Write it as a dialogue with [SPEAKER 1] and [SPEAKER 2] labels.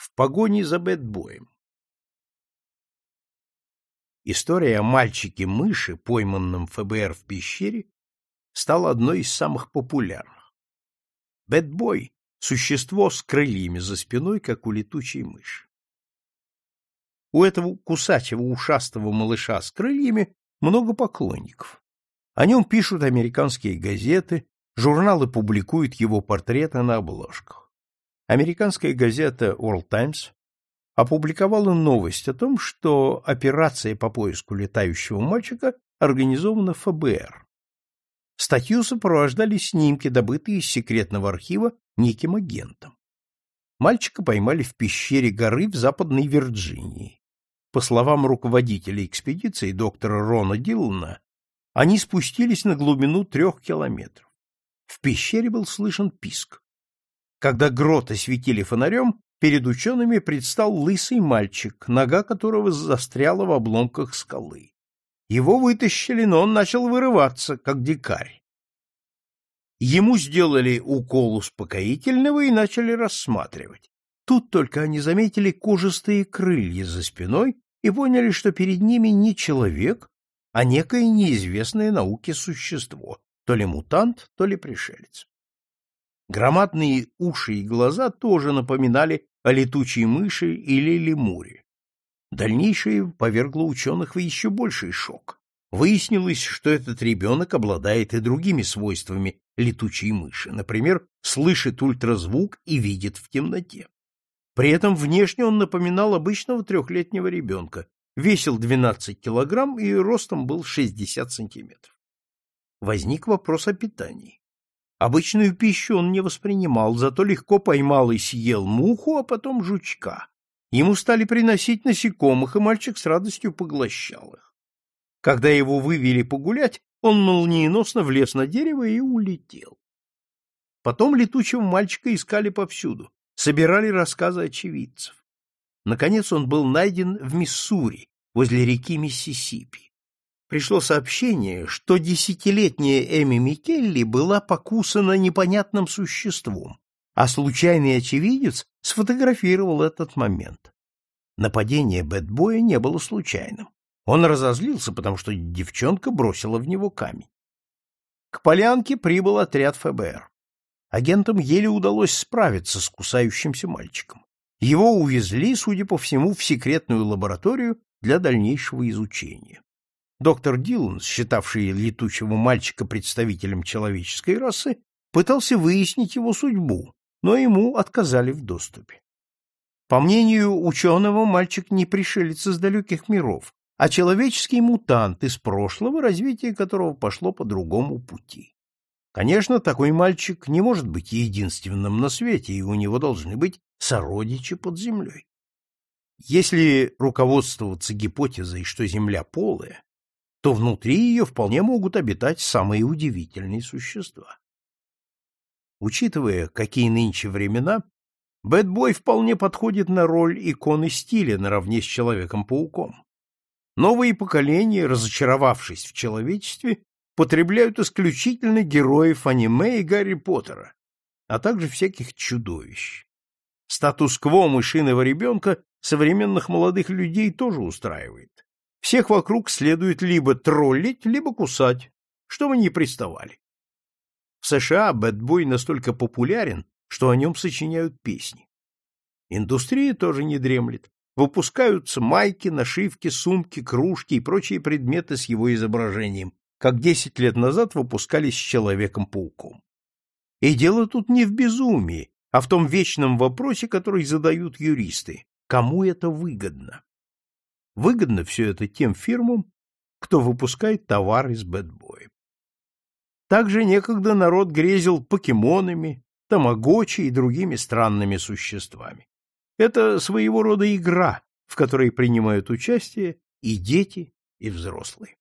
[SPEAKER 1] В погоне за бэтбоем. История о мальчике-мыши, пойманном ФБР в пещере, стала одной из самых популярных. Бэтбой — существо с крыльями за спиной, как у летучей мыши. У этого кусачего ушастого малыша с крыльями много поклонников. О нем пишут американские газеты, журналы публикуют его портреты на обложках. Американская газета World Times опубликовала новость о том, что операция по поиску летающего мальчика организована ФБР. Статью сопровождали снимки, добытые из секретного архива неким агентом. Мальчика поймали в пещере горы в Западной Вирджинии. По словам руководителя экспедиции доктора Рона Дилана, они спустились на глубину трех километров. В пещере был слышен писк. Когда грот осветили фонарем, перед учеными предстал лысый мальчик, нога которого застряла в обломках скалы. Его вытащили, но он начал вырываться, как дикарь. Ему сделали укол успокоительного и начали рассматривать. Тут только они заметили кожистые крылья за спиной и поняли, что перед ними не человек, а некое неизвестное науке существо, то ли мутант, то ли пришелец. Громадные уши и глаза тоже напоминали о летучей мыши или лемуре. Дальнейшее повергло ученых в еще больший шок. Выяснилось, что этот ребенок обладает и другими свойствами летучей мыши, например, слышит ультразвук и видит в темноте. При этом внешне он напоминал обычного трехлетнего ребенка, весил 12 килограмм и ростом был 60 сантиметров. Возник вопрос о питании. Обычную пищу он не воспринимал, зато легко поймал и съел муху, а потом жучка. Ему стали приносить насекомых, и мальчик с радостью поглощал их. Когда его вывели погулять, он молниеносно влез на дерево и улетел. Потом летучего мальчика искали повсюду собирали рассказы очевидцев. Наконец он был найден в Миссури, возле реки Миссисипи. Пришло сообщение, что десятилетняя Эми Микелли была покусана непонятным существом, а случайный очевидец сфотографировал этот момент. Нападение Бэтбоя не было случайным. Он разозлился, потому что девчонка бросила в него камень. К полянке прибыл отряд ФБР. Агентам еле удалось справиться с кусающимся мальчиком. Его увезли, судя по всему, в секретную лабораторию для дальнейшего изучения. Доктор Дилан, считавший летучего мальчика представителем человеческой расы, пытался выяснить его судьбу, но ему отказали в доступе. По мнению ученого, мальчик не пришелец из далеких миров, а человеческий мутант из прошлого, развитие которого пошло по другому пути. Конечно, такой мальчик не может быть единственным на свете, и у него должны быть сородичи под землей. Если руководствоваться гипотезой, что Земля полая, то внутри ее вполне могут обитать самые удивительные существа. Учитывая, какие нынче времена, Бэтбой вполне подходит на роль иконы стиля наравне с Человеком-пауком. Новые поколения, разочаровавшись в человечестве, потребляют исключительно героев аниме и Гарри Поттера, а также всяких чудовищ. Статус-кво мышиного ребенка современных молодых людей тоже устраивает. Всех вокруг следует либо троллить, либо кусать, чтобы не приставали. В США бэтбой настолько популярен, что о нем сочиняют песни. Индустрия тоже не дремлет. Выпускаются майки, нашивки, сумки, кружки и прочие предметы с его изображением, как десять лет назад выпускались с Человеком-пауком. И дело тут не в безумии, а в том вечном вопросе, который задают юристы. Кому это выгодно? Выгодно все это тем фирмам, кто выпускает товар из бэтбоя. Также некогда народ грезил покемонами, тамагочи и другими странными существами. Это своего рода игра, в которой принимают участие и дети, и взрослые.